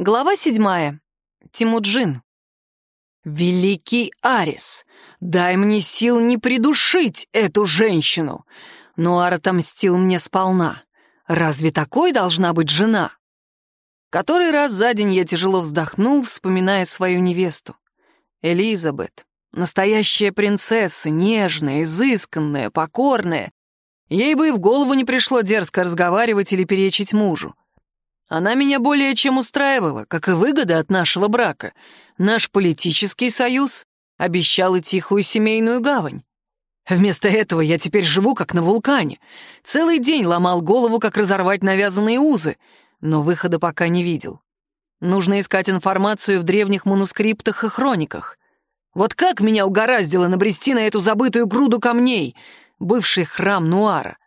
Глава седьмая. Тимуджин. «Великий Арис, дай мне сил не придушить эту женщину!» Нуар отомстил мне сполна. Разве такой должна быть жена? Который раз за день я тяжело вздохнул, вспоминая свою невесту. Элизабет, настоящая принцесса, нежная, изысканная, покорная. Ей бы и в голову не пришло дерзко разговаривать или перечить мужу. Она меня более чем устраивала, как и выгода от нашего брака. Наш политический союз обещал и тихую семейную гавань. Вместо этого я теперь живу как на вулкане. Целый день ломал голову, как разорвать навязанные узы, но выхода пока не видел. Нужно искать информацию в древних манускриптах и хрониках. Вот как меня угораздило набрести на эту забытую груду камней, бывший храм Нуара.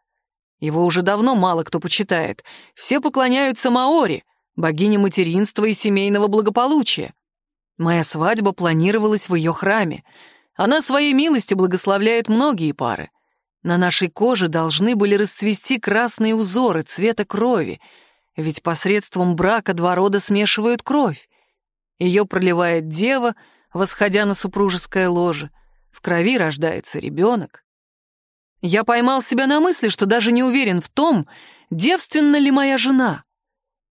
Его уже давно мало кто почитает. Все поклоняются Маори, богине материнства и семейного благополучия. Моя свадьба планировалась в ее храме. Она своей милостью благословляет многие пары. На нашей коже должны были расцвести красные узоры цвета крови, ведь посредством брака два рода смешивают кровь. Ее проливает дева, восходя на супружеское ложе. В крови рождается ребенок. Я поймал себя на мысли, что даже не уверен в том, девственна ли моя жена.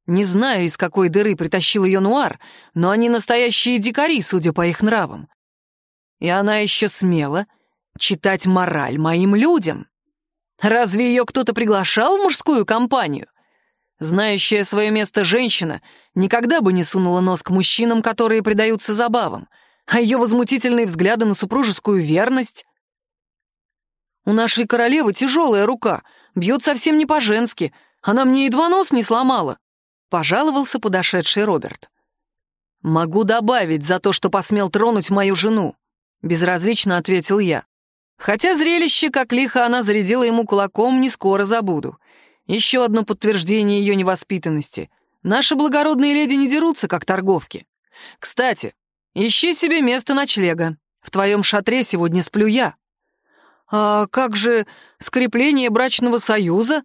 Не знаю, из какой дыры притащил ее Нуар, но они настоящие дикари, судя по их нравам. И она еще смела читать мораль моим людям. Разве ее кто-то приглашал в мужскую компанию? Знающая свое место женщина никогда бы не сунула нос к мужчинам, которые предаются забавам, а ее возмутительные взгляды на супружескую верность у нашей королевы тяжелая рука, бьет совсем не по-женски. Она мне едва нос не сломала», — пожаловался подошедший Роберт. «Могу добавить за то, что посмел тронуть мою жену», — безразлично ответил я. Хотя зрелище, как лихо она зарядила ему кулаком, не скоро забуду. Еще одно подтверждение ее невоспитанности. Наши благородные леди не дерутся, как торговки. Кстати, ищи себе место ночлега. В твоем шатре сегодня сплю я. «А как же скрепление брачного союза?»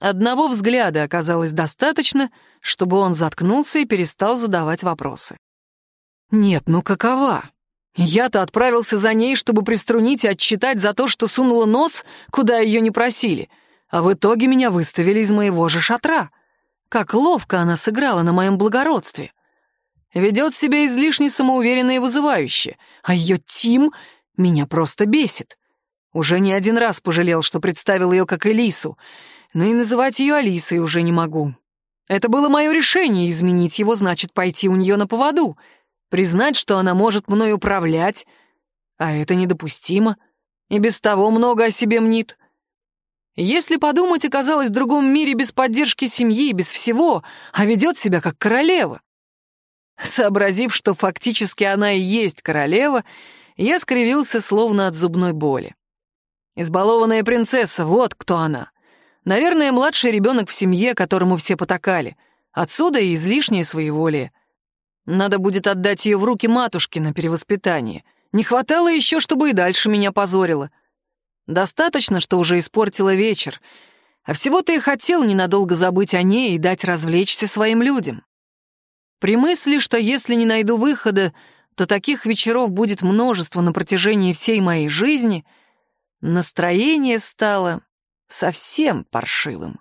Одного взгляда оказалось достаточно, чтобы он заткнулся и перестал задавать вопросы. «Нет, ну какова? Я-то отправился за ней, чтобы приструнить и отчитать за то, что сунула нос, куда ее не просили, а в итоге меня выставили из моего же шатра. Как ловко она сыграла на моем благородстве. Ведет себя излишне самоуверенно и вызывающе, а ее Тим меня просто бесит. Уже не один раз пожалел, что представил ее как Элису, но и называть ее Алисой уже не могу. Это было мое решение, изменить его значит пойти у нее на поводу, признать, что она может мной управлять, а это недопустимо, и без того много о себе мнит. Если подумать, оказалась в другом мире без поддержки семьи, без всего, а ведет себя как королева. Сообразив, что фактически она и есть королева, я скривился словно от зубной боли. Избалованная принцесса, вот кто она. Наверное, младший ребенок в семье, которому все потакали. Отсюда и излишнее своеволие. Надо будет отдать ее в руки матушке на перевоспитание. Не хватало еще, чтобы и дальше меня позорило. Достаточно, что уже испортила вечер. А всего-то и хотел ненадолго забыть о ней и дать развлечься своим людям. При мысли, что если не найду выхода, то таких вечеров будет множество на протяжении всей моей жизни, настроение стало совсем паршивым.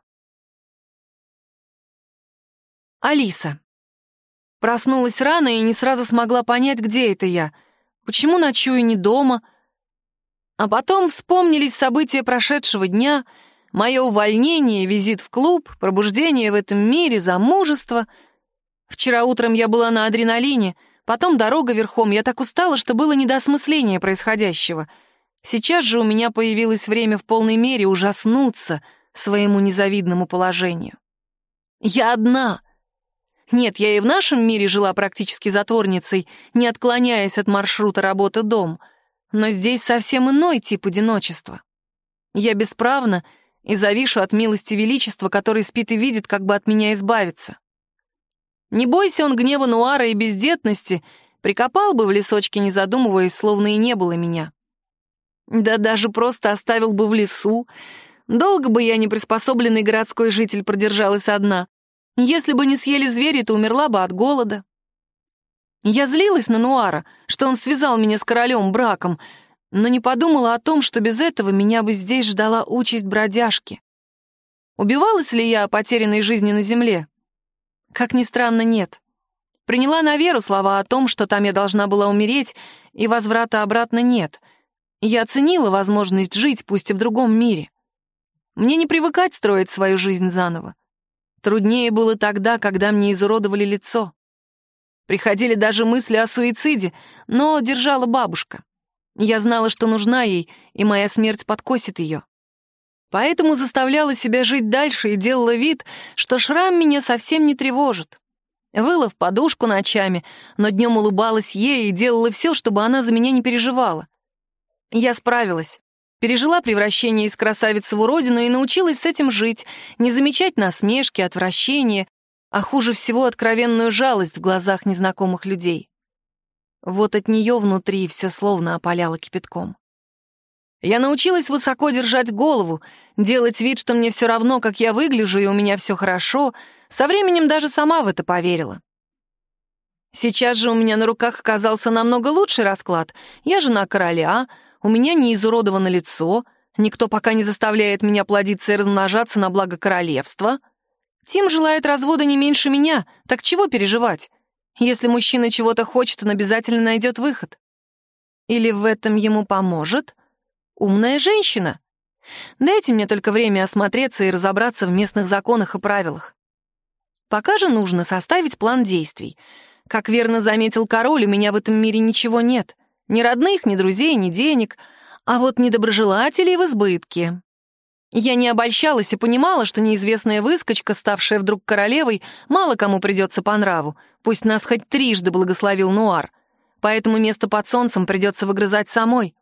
Алиса. Проснулась рано и не сразу смогла понять, где это я. Почему ночую не дома? А потом вспомнились события прошедшего дня, мое увольнение, визит в клуб, пробуждение в этом мире, замужество. Вчера утром я была на адреналине — Потом дорога верхом, я так устала, что было недоосмысление происходящего. Сейчас же у меня появилось время в полной мере ужаснуться своему незавидному положению. Я одна. Нет, я и в нашем мире жила практически затворницей, не отклоняясь от маршрута работы-дом, но здесь совсем иной тип одиночества. Я бесправна и завишу от милости величества, который спит и видит, как бы от меня избавиться. Не бойся он гнева Нуара и бездетности, прикопал бы в лесочке, не задумываясь, словно и не было меня. Да даже просто оставил бы в лесу. Долго бы я, неприспособленный городской житель, продержалась одна. Если бы не съели звери, то умерла бы от голода. Я злилась на Нуара, что он связал меня с королем браком, но не подумала о том, что без этого меня бы здесь ждала участь бродяжки. Убивалась ли я о потерянной жизни на земле? Как ни странно, нет. Приняла на веру слова о том, что там я должна была умереть, и возврата обратно нет. Я оценила возможность жить, пусть и в другом мире. Мне не привыкать строить свою жизнь заново. Труднее было тогда, когда мне изуродовали лицо. Приходили даже мысли о суициде, но держала бабушка. Я знала, что нужна ей, и моя смерть подкосит ее. Поэтому заставляла себя жить дальше и делала вид, что шрам меня совсем не тревожит. Выла в подушку ночами, но днем улыбалась ей и делала все, чтобы она за меня не переживала. Я справилась. Пережила превращение из красавицы в уродину и научилась с этим жить, не замечать насмешки, отвращения, а хуже всего откровенную жалость в глазах незнакомых людей. Вот от нее внутри все словно опаляло кипятком. Я научилась высоко держать голову, делать вид, что мне все равно, как я выгляжу, и у меня все хорошо. Со временем даже сама в это поверила. Сейчас же у меня на руках оказался намного лучший расклад. Я жена короля, у меня не изуродовано лицо, никто пока не заставляет меня плодиться и размножаться на благо королевства — Тим желает развода не меньше меня, так чего переживать? Если мужчина чего-то хочет, он обязательно найдет выход. Или в этом ему поможет умная женщина? Дайте мне только время осмотреться и разобраться в местных законах и правилах. Пока же нужно составить план действий. Как верно заметил король, у меня в этом мире ничего нет. Ни родных, ни друзей, ни денег. А вот недоброжелателей в избытке. Я не обольщалась и понимала, что неизвестная выскочка, ставшая вдруг королевой, мало кому придется по нраву, пусть нас хоть трижды благословил Нуар. Поэтому место под солнцем придется выгрызать самой.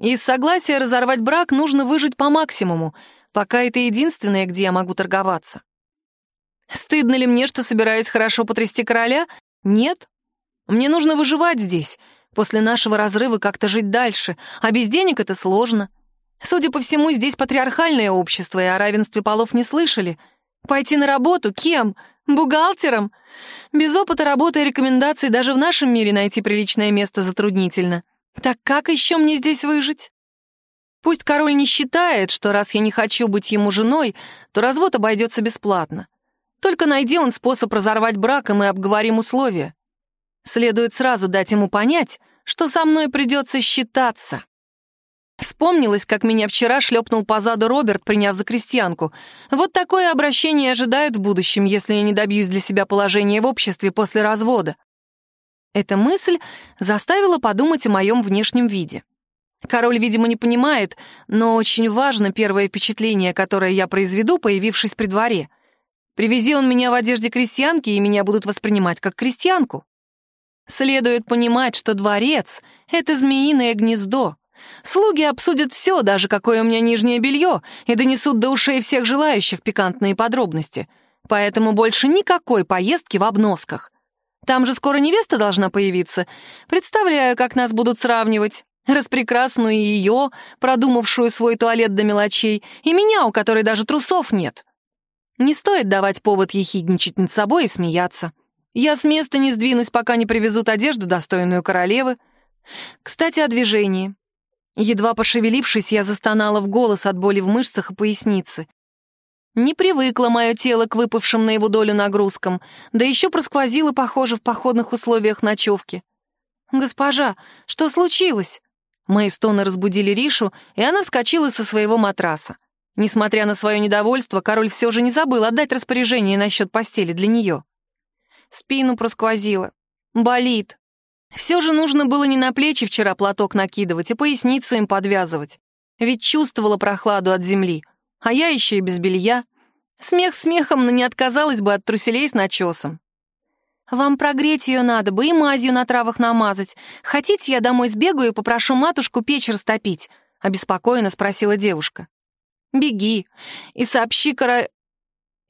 Из согласия разорвать брак нужно выжить по максимуму, пока это единственное, где я могу торговаться. Стыдно ли мне, что собираюсь хорошо потрясти короля? Нет. Мне нужно выживать здесь, после нашего разрыва как-то жить дальше, а без денег это сложно — Судя по всему, здесь патриархальное общество, и о равенстве полов не слышали. Пойти на работу кем? Бухгалтером? Без опыта работы и рекомендаций даже в нашем мире найти приличное место затруднительно. Так как еще мне здесь выжить? Пусть король не считает, что раз я не хочу быть ему женой, то развод обойдется бесплатно. Только найди он способ разорвать брак, и мы обговорим условия. Следует сразу дать ему понять, что со мной придется считаться. Вспомнилось, как меня вчера шлепнул по заду Роберт, приняв за крестьянку. Вот такое обращение ожидают в будущем, если я не добьюсь для себя положения в обществе после развода. Эта мысль заставила подумать о моем внешнем виде. Король, видимо, не понимает, но очень важно первое впечатление, которое я произведу, появившись при дворе. Привези он меня в одежде крестьянки, и меня будут воспринимать как крестьянку. Следует понимать, что дворец — это змеиное гнездо, Слуги обсудят все, даже какое у меня нижнее белье, и донесут до ушей всех желающих пикантные подробности. Поэтому больше никакой поездки в обносках. Там же скоро невеста должна появиться. Представляю, как нас будут сравнивать. Распрекрасную ее, продумавшую свой туалет до мелочей, и меня, у которой даже трусов нет. Не стоит давать повод ехидничать над собой и смеяться. Я с места не сдвинусь, пока не привезут одежду, достойную королевы. Кстати, о движении. Едва пошевелившись, я застонала в голос от боли в мышцах и пояснице. Не привыкло мое тело к выпавшим на его долю нагрузкам, да еще просквозило, похоже, в походных условиях ночевки. «Госпожа, что случилось?» Мои стоны разбудили Ришу, и она вскочила со своего матраса. Несмотря на свое недовольство, король все же не забыл отдать распоряжение насчет постели для нее. Спину просквозило. Болит. Все же нужно было не на плечи вчера платок накидывать, а поясницу им подвязывать. Ведь чувствовала прохладу от земли, а я еще и без белья. Смех смехом, но не отказалась бы от труселей с начесом. «Вам прогреть ее надо бы и мазью на травах намазать. Хотите, я домой сбегаю и попрошу матушку печь растопить?» — обеспокоенно спросила девушка. «Беги и сообщи кора...»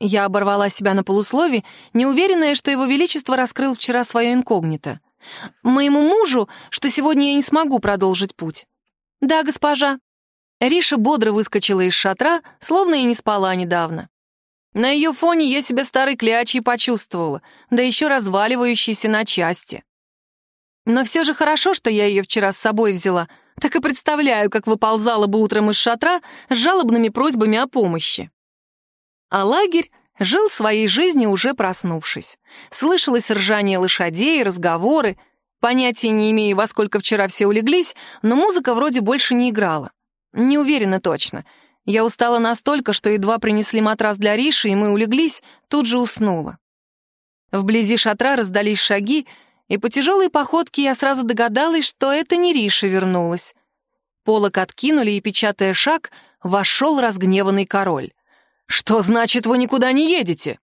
Я оборвала себя на полуслове, неуверенная, что его величество раскрыл вчера свое инкогнито. Моему мужу, что сегодня я не смогу продолжить путь. Да, госпожа. Риша бодро выскочила из шатра, словно и не спала недавно. На ее фоне я себя старой клячей почувствовала, да еще разваливающейся на части. Но все же хорошо, что я ее вчера с собой взяла, так и представляю, как выползала бы утром из шатра с жалобными просьбами о помощи. А лагерь жил своей жизнью, уже проснувшись. Слышалось ржание лошадей, разговоры. Понятия не имею, во сколько вчера все улеглись, но музыка вроде больше не играла. Не уверена точно. Я устала настолько, что едва принесли матрас для Риши, и мы улеглись, тут же уснула. Вблизи шатра раздались шаги, и по тяжелой походке я сразу догадалась, что это не Риша вернулась. Полок откинули, и, печатая шаг, вошел разгневанный король. «Что значит, вы никуда не едете?»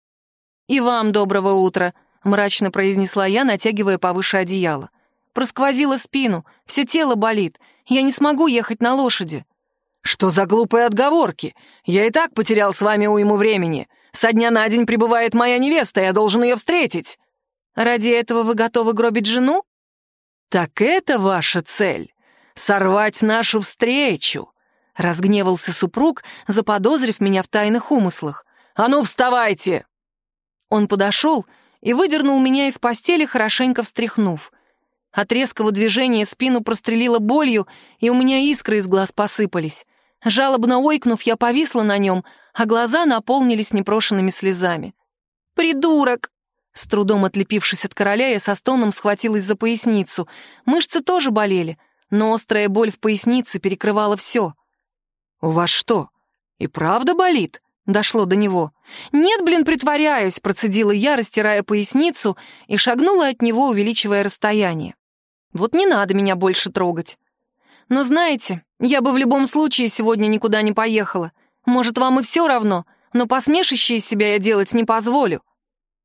«И вам доброго утра», — мрачно произнесла я, натягивая повыше одеяло. Просквозила спину, все тело болит. Я не смогу ехать на лошади. «Что за глупые отговорки? Я и так потерял с вами уйму времени. Со дня на день прибывает моя невеста, я должен ее встретить». Ради этого вы готовы гробить жену? Так это ваша цель — сорвать нашу встречу. Разгневался супруг, заподозрив меня в тайных умыслах. «А ну, вставайте!» Он подошел и выдернул меня из постели, хорошенько встряхнув. От резкого движения спину прострелило болью, и у меня искры из глаз посыпались. Жалобно ойкнув, я повисла на нем, а глаза наполнились непрошенными слезами. «Придурок!» С трудом отлепившись от короля, я со стоном схватилась за поясницу. Мышцы тоже болели, но острая боль в пояснице перекрывала все. «У вас что, и правда болит?» — дошло до него. «Нет, блин, притворяюсь», — процедила я, растирая поясницу, и шагнула от него, увеличивая расстояние. «Вот не надо меня больше трогать». «Но знаете, я бы в любом случае сегодня никуда не поехала. Может, вам и все равно, но посмешище из себя я делать не позволю».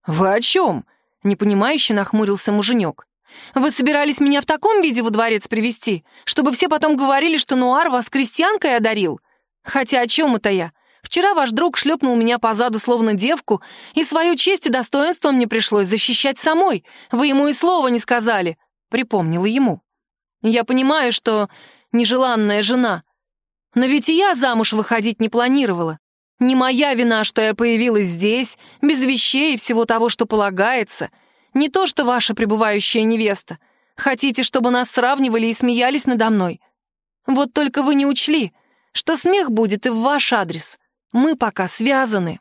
«Вы о чем?» — непонимающе нахмурился муженек. «Вы собирались меня в таком виде во дворец привести, чтобы все потом говорили, что Нуар вас крестьянкой одарил? Хотя о чем это я? Вчера ваш друг шлепнул меня по заду словно девку, и свою честь и достоинство мне пришлось защищать самой. Вы ему и слова не сказали», — припомнила ему. «Я понимаю, что нежеланная жена, но ведь и я замуж выходить не планировала. Не моя вина, что я появилась здесь, без вещей и всего того, что полагается. Не то, что ваша пребывающая невеста. Хотите, чтобы нас сравнивали и смеялись надо мной? Вот только вы не учли, что смех будет и в ваш адрес. Мы пока связаны».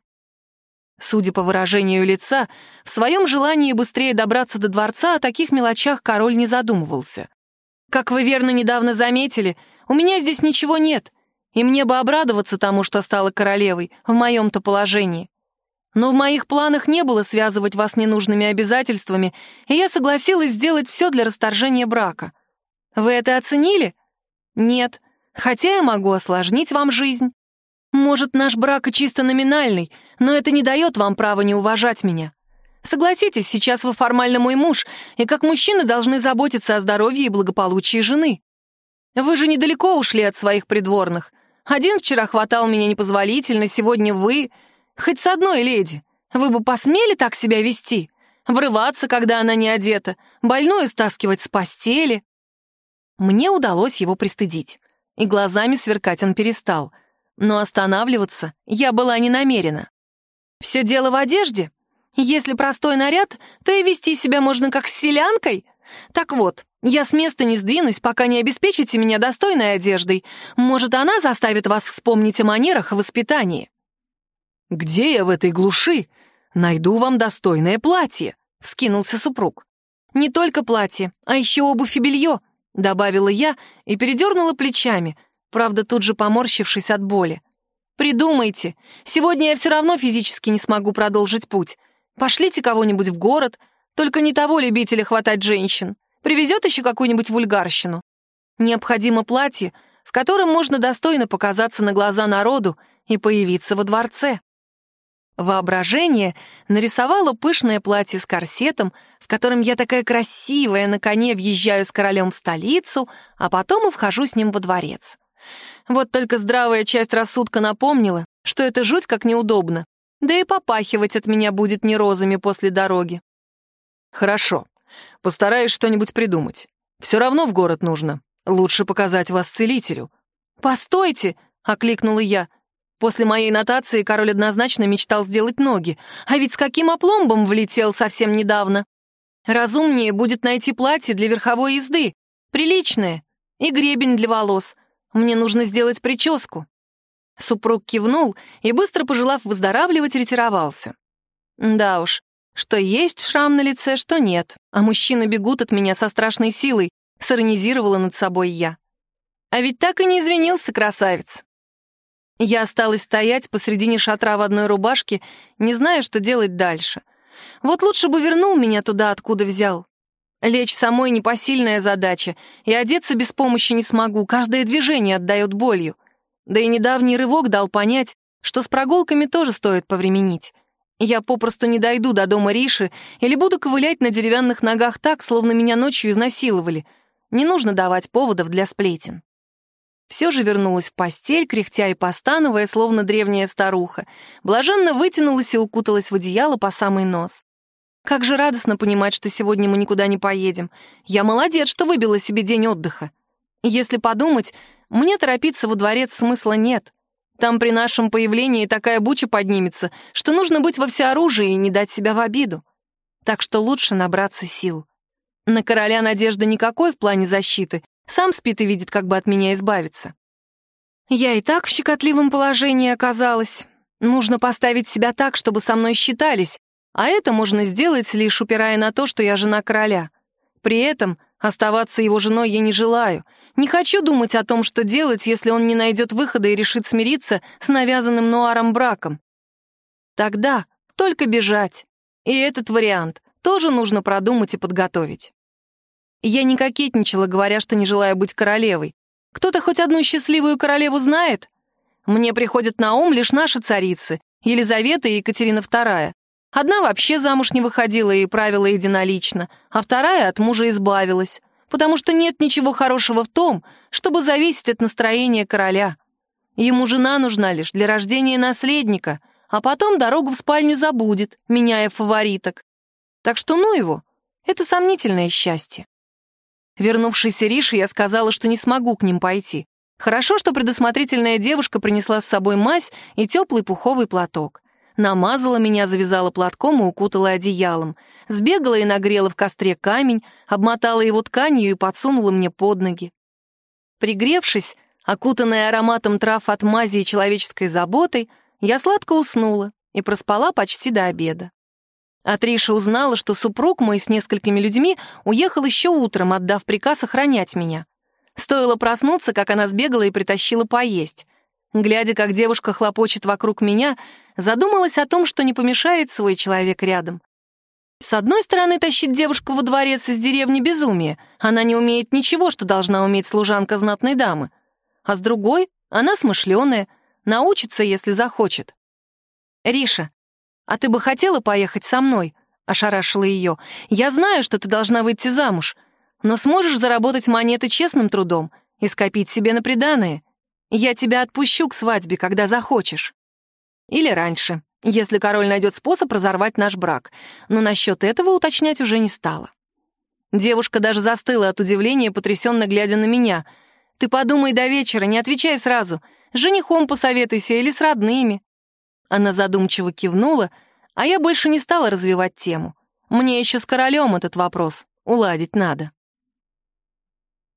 Судя по выражению лица, в своем желании быстрее добраться до дворца о таких мелочах король не задумывался. «Как вы верно недавно заметили, у меня здесь ничего нет, и мне бы обрадоваться тому, что стала королевой, в моем-то положении. Но в моих планах не было связывать вас ненужными обязательствами, и я согласилась сделать все для расторжения брака. Вы это оценили? Нет, хотя я могу осложнить вам жизнь. Может, наш брак и чисто номинальный, но это не дает вам права не уважать меня. Согласитесь, сейчас вы формально мой муж, и как мужчина должны заботиться о здоровье и благополучии жены. Вы же недалеко ушли от своих придворных, один вчера хватал меня непозволительно, сегодня вы. Хоть с одной леди. Вы бы посмели так себя вести? Врываться, когда она не одета, больную стаскивать с постели. Мне удалось его пристыдить. И глазами сверкать он перестал. Но останавливаться я была не намерена. Все дело в одежде. Если простой наряд, то и вести себя можно как с селянкой. Так вот, я с места не сдвинусь, пока не обеспечите меня достойной одеждой. Может, она заставит вас вспомнить о манерах и воспитании». «Где я в этой глуши? Найду вам достойное платье», — вскинулся супруг. «Не только платье, а еще обувь и белье», — добавила я и передернула плечами, правда, тут же поморщившись от боли. «Придумайте. Сегодня я все равно физически не смогу продолжить путь. Пошлите кого-нибудь в город, только не того любителя хватать женщин. Привезет еще какую-нибудь вульгарщину. Необходимо платье, в котором можно достойно показаться на глаза народу и появиться во дворце. Воображение нарисовало пышное платье с корсетом, в котором я такая красивая, на коне въезжаю с королем в столицу, а потом и вхожу с ним во дворец. Вот только здравая часть рассудка напомнила, что это жуть как неудобно, да и попахивать от меня будет не розами после дороги. Хорошо, Постараюсь что-нибудь придумать. Все равно в город нужно. Лучше показать вас целителю». «Постойте!» — окликнула я. После моей нотации король однозначно мечтал сделать ноги, а ведь с каким опломбом влетел совсем недавно. Разумнее будет найти платье для верховой езды, приличное, и гребень для волос. Мне нужно сделать прическу. Супруг кивнул и, быстро пожелав выздоравливать, ретировался. Да уж, что есть шрам на лице, что нет, а мужчины бегут от меня со страшной силой, сиронизировала над собой я. А ведь так и не извинился красавец. Я осталась стоять посредине шатра в одной рубашке, не зная, что делать дальше. Вот лучше бы вернул меня туда, откуда взял. Лечь самой непосильная задача, и одеться без помощи не смогу, каждое движение отдает болью. Да и недавний рывок дал понять, что с прогулками тоже стоит повременить. Я попросту не дойду до дома Риши или буду ковылять на деревянных ногах так, словно меня ночью изнасиловали. Не нужно давать поводов для сплетен. Все же вернулась в постель, кряхтя и постановая, словно древняя старуха. Блаженно вытянулась и укуталась в одеяло по самый нос. Как же радостно понимать, что сегодня мы никуда не поедем. Я молодец, что выбила себе день отдыха. Если подумать, мне торопиться во дворец смысла нет. Там при нашем появлении такая буча поднимется, что нужно быть во всеоружии и не дать себя в обиду. Так что лучше набраться сил. На короля надежды никакой в плане защиты, сам спит и видит, как бы от меня избавиться. Я и так в щекотливом положении оказалась. Нужно поставить себя так, чтобы со мной считались, а это можно сделать, лишь упирая на то, что я жена короля. При этом оставаться его женой я не желаю. Не хочу думать о том, что делать, если он не найдет выхода и решит смириться с навязанным нуаром браком. Тогда только бежать. И этот вариант тоже нужно продумать и подготовить. Я не кокетничала, говоря, что не желаю быть королевой. Кто-то хоть одну счастливую королеву знает? Мне приходят на ум лишь наши царицы, Елизавета и Екатерина II. Одна вообще замуж не выходила и правила единолично, а вторая от мужа избавилась, потому что нет ничего хорошего в том, чтобы зависеть от настроения короля. Ему жена нужна лишь для рождения наследника, а потом дорогу в спальню забудет, меняя фавориток. Так что ну его, это сомнительное счастье. Вернувшись Рише, я сказала, что не смогу к ним пойти. Хорошо, что предусмотрительная девушка принесла с собой мазь и теплый пуховый платок. Намазала меня, завязала платком и укутала одеялом. Сбегала и нагрела в костре камень, обмотала его тканью и подсунула мне под ноги. Пригревшись, окутанная ароматом трав от мази и человеческой заботой, я сладко уснула и проспала почти до обеда. Атриша узнала, что супруг мой с несколькими людьми уехал еще утром, отдав приказ охранять меня. Стоило проснуться, как она сбегала и притащила поесть. Глядя, как девушка хлопочет вокруг меня, задумалась о том, что не помешает свой человек рядом. С одной стороны, тащить девушку во дворец из деревни безумие. Она не умеет ничего, что должна уметь служанка знатной дамы. А с другой, она смышленая, научится, если захочет. «Риша, «А ты бы хотела поехать со мной?» — ошарашила ее. «Я знаю, что ты должна выйти замуж, но сможешь заработать монеты честным трудом и скопить себе на приданое. Я тебя отпущу к свадьбе, когда захочешь. Или раньше, если король найдет способ разорвать наш брак, но насчет этого уточнять уже не стала». Девушка даже застыла от удивления, потрясенно глядя на меня. «Ты подумай до вечера, не отвечай сразу. Женихом посоветуйся или с родными. Она задумчиво кивнула, а я больше не стала развивать тему. Мне еще с королем этот вопрос уладить надо.